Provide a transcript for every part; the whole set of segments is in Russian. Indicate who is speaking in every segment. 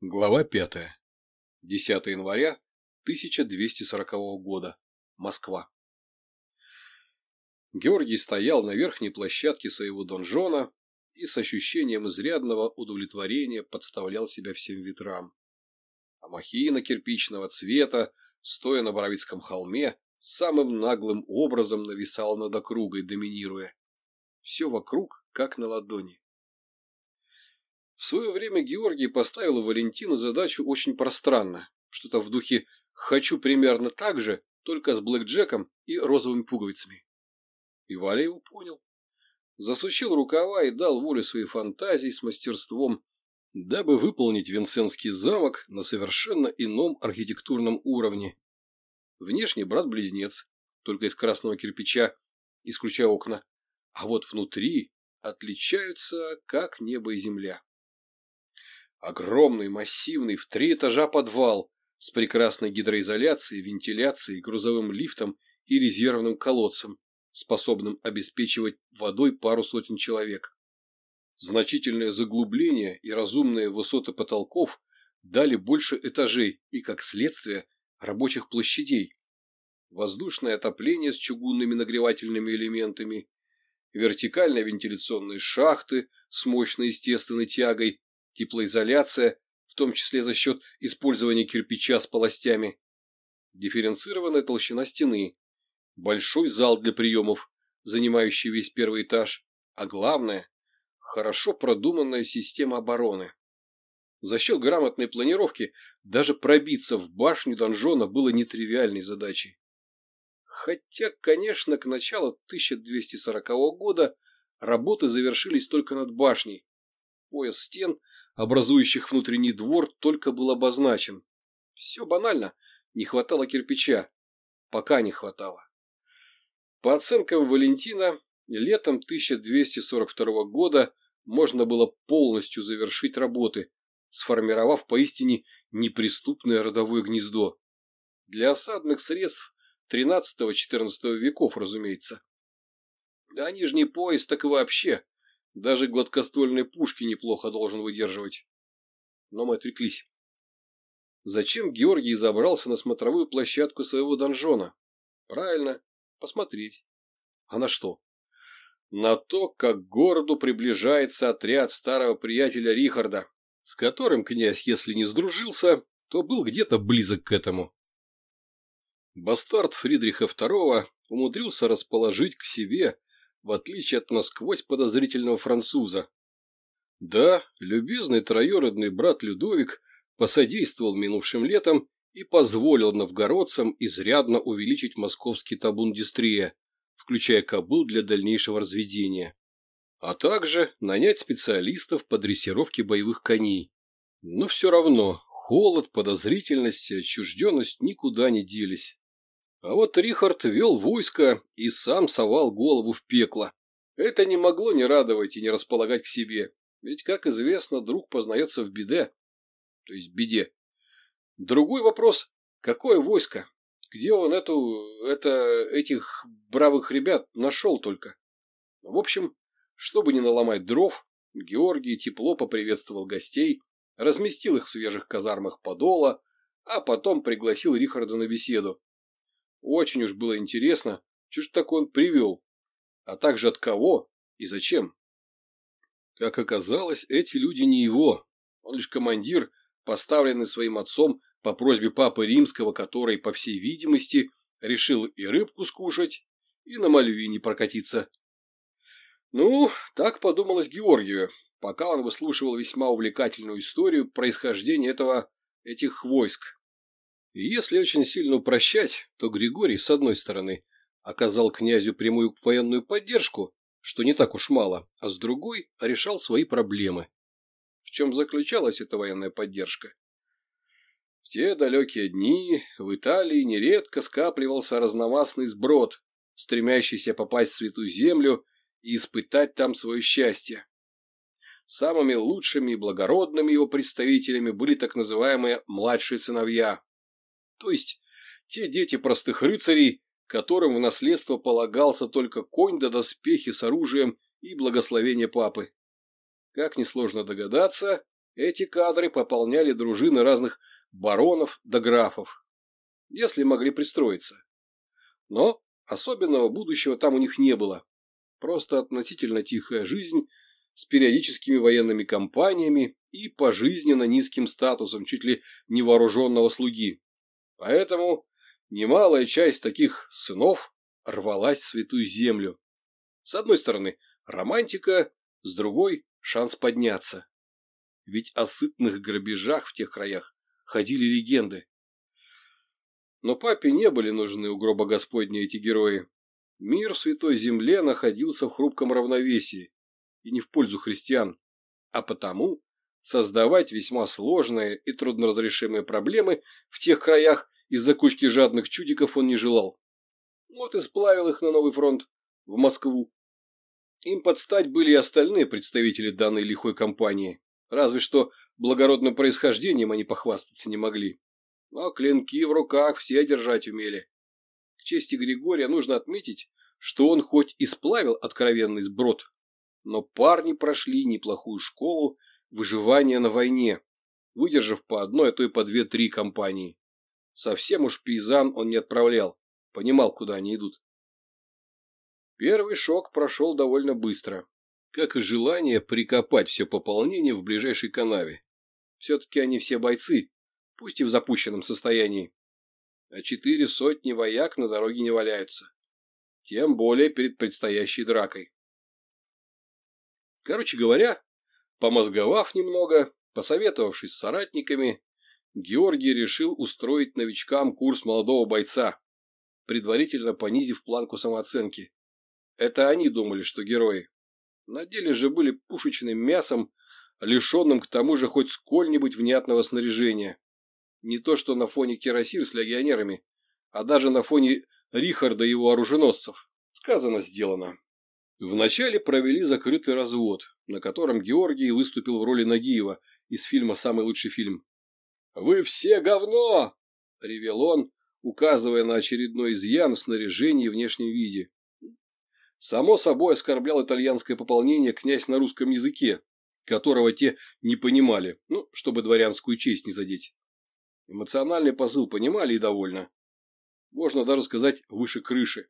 Speaker 1: Глава 5. 10 января 1240 года. Москва. Георгий стоял на верхней площадке своего донжона и с ощущением изрядного удовлетворения подставлял себя всем ветрам. А махина кирпичного цвета, стоя на Боровицком холме, самым наглым образом нависала над округой, доминируя. Все вокруг, как на ладони. В свое время Георгий поставил Валентину задачу очень пространно, что-то в духе «хочу примерно так же, только с блэкджеком и розовыми пуговицами». И Валя его понял. Засучил рукава и дал волю своей фантазии с мастерством, дабы выполнить Винсентский замок на совершенно ином архитектурном уровне. Внешне брат-близнец, только из красного кирпича, исключая окна. А вот внутри отличаются как небо и земля. Огромный, массивный, в три этажа подвал с прекрасной гидроизоляцией, вентиляцией, грузовым лифтом и резервным колодцем, способным обеспечивать водой пару сотен человек. Значительное заглубление и разумные высоты потолков дали больше этажей и, как следствие, рабочих площадей, воздушное отопление с чугунными нагревательными элементами, вертикальные вентиляционные шахты с мощной естественной тягой теплоизоляция, в том числе за счет использования кирпича с полостями, дифференцированная толщина стены, большой зал для приемов, занимающий весь первый этаж, а главное – хорошо продуманная система обороны. За счет грамотной планировки даже пробиться в башню донжона было нетривиальной задачей. Хотя, конечно, к началу 1240 года работы завершились только над башней. Пояс стен образующих внутренний двор, только был обозначен. Все банально, не хватало кирпича. Пока не хватало. По оценкам Валентина, летом 1242 года можно было полностью завершить работы, сформировав поистине неприступное родовое гнездо. Для осадных средств XIII-XIV веков, разумеется. А нижний пояс так и вообще – даже гладкоствольные пушки неплохо должен выдерживать. Но мы отреклись. Зачем Георгий забрался на смотровую площадку своего донжона? Правильно, посмотреть. А на что? На то, как к городу приближается отряд старого приятеля Рихарда, с которым князь, если не сдружился, то был где-то близок к этому. Бастард Фридриха II умудрился расположить к себе в отличие от насквозь подозрительного француза. Да, любезный троюродный брат Людовик посодействовал минувшим летом и позволил новгородцам изрядно увеличить московский табун дистрия, включая кобыл для дальнейшего разведения, а также нанять специалистов по дрессировке боевых коней. Но все равно холод, подозрительность и отчужденность никуда не делись. А вот Рихард вел войско и сам совал голову в пекло. Это не могло не радовать и не располагать к себе, ведь, как известно, друг познается в беде, то есть беде. Другой вопрос – какое войско? Где он эту, это, этих бравых ребят нашел только? В общем, чтобы не наломать дров, Георгий тепло поприветствовал гостей, разместил их в свежих казармах Подола, а потом пригласил Рихарда на беседу. Очень уж было интересно, что ж так он привел, а также от кого и зачем. Как оказалось, эти люди не его, он лишь командир, поставленный своим отцом по просьбе папы римского, который, по всей видимости, решил и рыбку скушать, и на Мальвине прокатиться. Ну, так подумалось Георгию, пока он выслушивал весьма увлекательную историю происхождения этого этих войск. Если очень сильно упрощать, то Григорий, с одной стороны, оказал князю прямую военную поддержку, что не так уж мало, а с другой решал свои проблемы. В чем заключалась эта военная поддержка? В те далекие дни в Италии нередко скапливался разномастный сброд, стремящийся попасть в Святую Землю и испытать там свое счастье. Самыми лучшими и благородными его представителями были так называемые «младшие сыновья», то есть те дети простых рыцарей, которым в наследство полагался только конь да доспехи с оружием и благословение папы. Как несложно догадаться, эти кадры пополняли дружины разных баронов да графов, если могли пристроиться. Но особенного будущего там у них не было. Просто относительно тихая жизнь с периодическими военными кампаниями и пожизненно низким статусом чуть ли невооруженного слуги. Поэтому немалая часть таких сынов рвалась в святую землю. С одной стороны, романтика, с другой – шанс подняться. Ведь о сытных грабежах в тех краях ходили легенды. Но папе не были нужны у гроба Господня эти герои. Мир в Святой Земле находился в хрупком равновесии, и не в пользу христиан, а потому создавать весьма сложные и трудноразрешимые проблемы в тех краях, из-за кучки жадных чудиков он не желал. Вот и сплавил их на новый фронт, в Москву. Им подстать были и остальные представители данной лихой компании, разве что благородным происхождением они похвастаться не могли. Но клинки в руках все держать умели. К чести Григория нужно отметить, что он хоть и сплавил откровенный сброд, но парни прошли неплохую школу выживание на войне, выдержав по одной, а то и по две-три компании. Совсем уж пейзан он не отправлял, понимал, куда они идут. Первый шок прошел довольно быстро, как и желание прикопать все пополнение в ближайшей канаве. Все-таки они все бойцы, пусть и в запущенном состоянии. А четыре сотни вояк на дороге не валяются. Тем более перед предстоящей дракой. Короче говоря, Помозговав немного, посоветовавшись с соратниками, Георгий решил устроить новичкам курс молодого бойца, предварительно понизив планку самооценки. Это они думали, что герои. На деле же были пушечным мясом, лишенным к тому же хоть сколь-нибудь внятного снаряжения. Не то что на фоне кирасир с легионерами, а даже на фоне Рихарда и его оруженосцев. Сказано, сделано. Вначале провели закрытый развод, на котором Георгий выступил в роли Нагиева из фильма «Самый лучший фильм». «Вы все говно!» – ревел он, указывая на очередной изъян в снаряжении и внешнем виде. Само собой оскорблял итальянское пополнение князь на русском языке, которого те не понимали, ну, чтобы дворянскую честь не задеть. Эмоциональный позыл понимали и довольно. Можно даже сказать, выше крыши.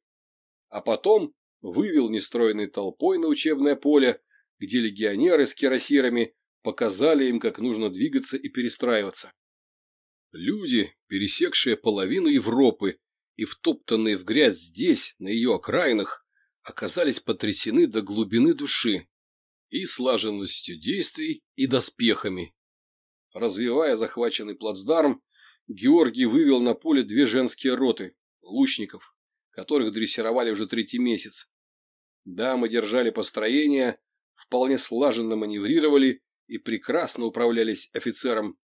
Speaker 1: А потом вывел нестроенной толпой на учебное поле, где легионеры с кирасирами показали им, как нужно двигаться и перестраиваться. Люди, пересекшие половину Европы и втоптанные в грязь здесь, на ее окраинах, оказались потрясены до глубины души и слаженностью действий и доспехами. Развивая захваченный плацдарм, Георгий вывел на поле две женские роты – лучников которых дрессировали уже третий месяц. Дамы держали построение, вполне слаженно маневрировали и прекрасно управлялись офицером.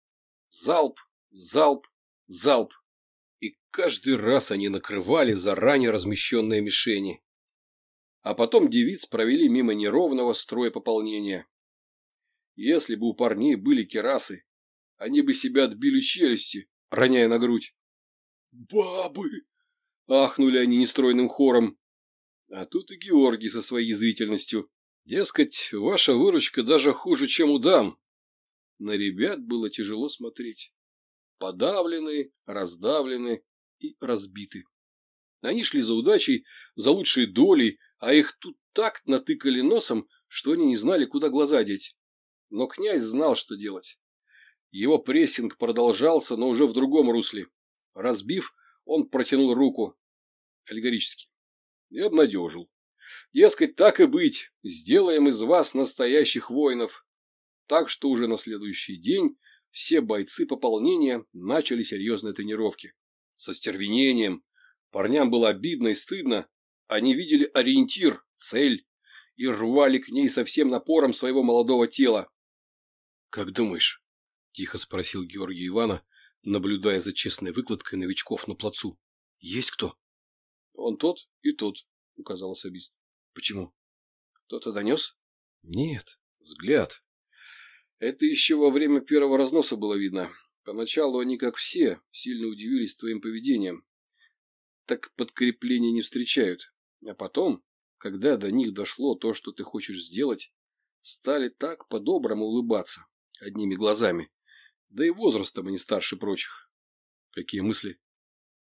Speaker 1: Залп, залп, залп. И каждый раз они накрывали заранее размещенные мишени. А потом девиц провели мимо неровного строя пополнения. Если бы у парней были керасы, они бы себя отбили челюсти, роняя на грудь. «Бабы!» Ахнули они нестройным хором. А тут и Георгий со своей язвительностью. Дескать, ваша выручка даже хуже, чем у дам. На ребят было тяжело смотреть. Подавлены, раздавлены и разбиты. Они шли за удачей, за лучшей долей, а их тут так натыкали носом, что они не знали, куда глаза деть. Но князь знал, что делать. Его прессинг продолжался, но уже в другом русле. Разбив он протянул руку аллегорически и обнадежил. Дескать, так и быть, сделаем из вас настоящих воинов. Так что уже на следующий день все бойцы пополнения начали серьезные тренировки. Со стервенением. Парням было обидно и стыдно. Они видели ориентир, цель, и рвали к ней со всем напором своего молодого тела. — Как думаешь? — тихо спросил Георгий Ивана, наблюдая за честной выкладкой новичков на плацу. — Есть кто? — Он тот и тот, — указал особист. — Почему? — Кто-то донес? — Нет. Взгляд. Это еще во время первого разноса было видно. Поначалу они, как все, сильно удивились твоим поведением. Так подкрепления не встречают. А потом, когда до них дошло то, что ты хочешь сделать, стали так по-доброму улыбаться одними глазами, да и возрастом они старше прочих. Какие мысли?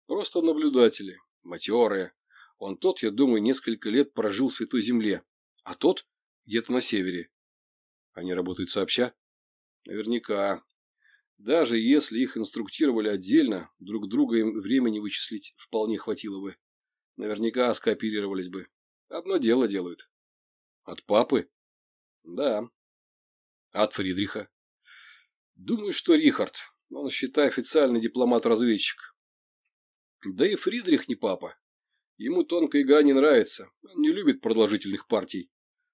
Speaker 1: Просто наблюдатели, матерые. Он тот, я думаю, несколько лет прожил в Святой Земле, а тот где-то на севере. Они работают сообща? Наверняка. Даже если их инструктировали отдельно, друг друга им времени вычислить вполне хватило бы. Наверняка скооперировались бы. Одно дело делают. От папы? Да. От Фридриха? Думаю, что Рихард. Он, считай, официальный дипломат-разведчик. Да и Фридрих не папа. Ему тонкая игра не нравится. Он не любит продолжительных партий.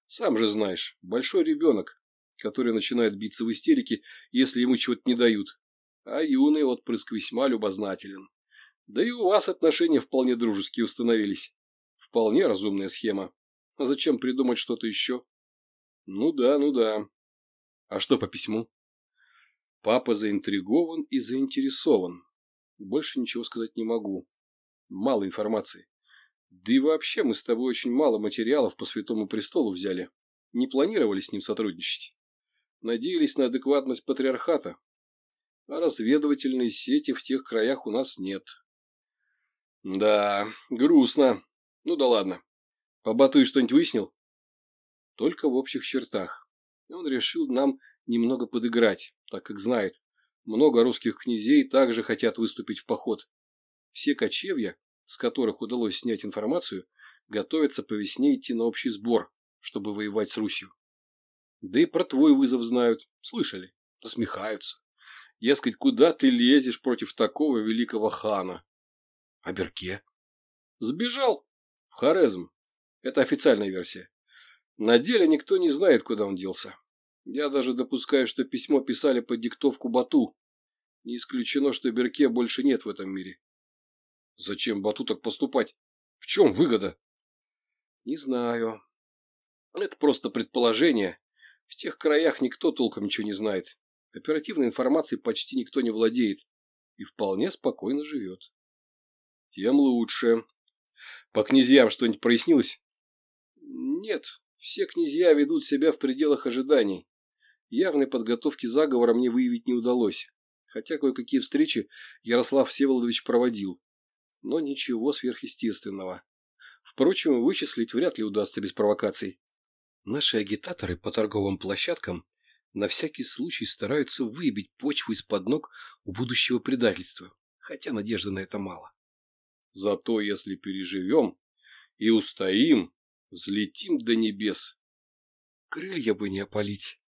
Speaker 1: Сам же знаешь, большой ребенок, который начинает биться в истерике, если ему чего-то не дают. А юный отпрыск весьма любознателен. Да и у вас отношения вполне дружеские установились. Вполне разумная схема. А зачем придумать что-то еще? Ну да, ну да. А что по письму? Папа заинтригован и заинтересован. Больше ничего сказать не могу. Мало информации. Да и вообще мы с тобой очень мало материалов по Святому Престолу взяли. Не планировали с ним сотрудничать. Надеялись на адекватность патриархата. А разведывательной сети в тех краях у нас нет. Да, грустно. Ну да ладно. По Батую что-нибудь выяснил? Только в общих чертах и он решил нам немного подыграть, так как знает, много русских князей также хотят выступить в поход. Все кочевья, с которых удалось снять информацию, готовятся по весне идти на общий сбор, чтобы воевать с Русью. Да и про твой вызов знают, слышали, насмехаются. Дескать, куда ты лезешь против такого великого хана? Аберке? Сбежал в Хорезм. Это официальная версия. На деле никто не знает, куда он делся. Я даже допускаю, что письмо писали под диктовку Бату. Не исключено, что Берке больше нет в этом мире. Зачем Бату так поступать? В чем выгода? Не знаю. Это просто предположение. В тех краях никто толком ничего не знает. Оперативной информации почти никто не владеет. И вполне спокойно живет. Тем лучше. По князьям что-нибудь прояснилось? Нет, все князья ведут себя в пределах ожиданий. Явной подготовки заговора мне выявить не удалось, хотя кое-какие встречи Ярослав Всеволодович проводил. Но ничего сверхъестественного. Впрочем, вычислить вряд ли удастся без провокаций. Наши агитаторы по торговым площадкам на всякий случай стараются выбить почву из-под ног у будущего предательства, хотя надежды на это мало. Зато если переживем и устоим, Взлетим до небес. Крылья бы не опалить.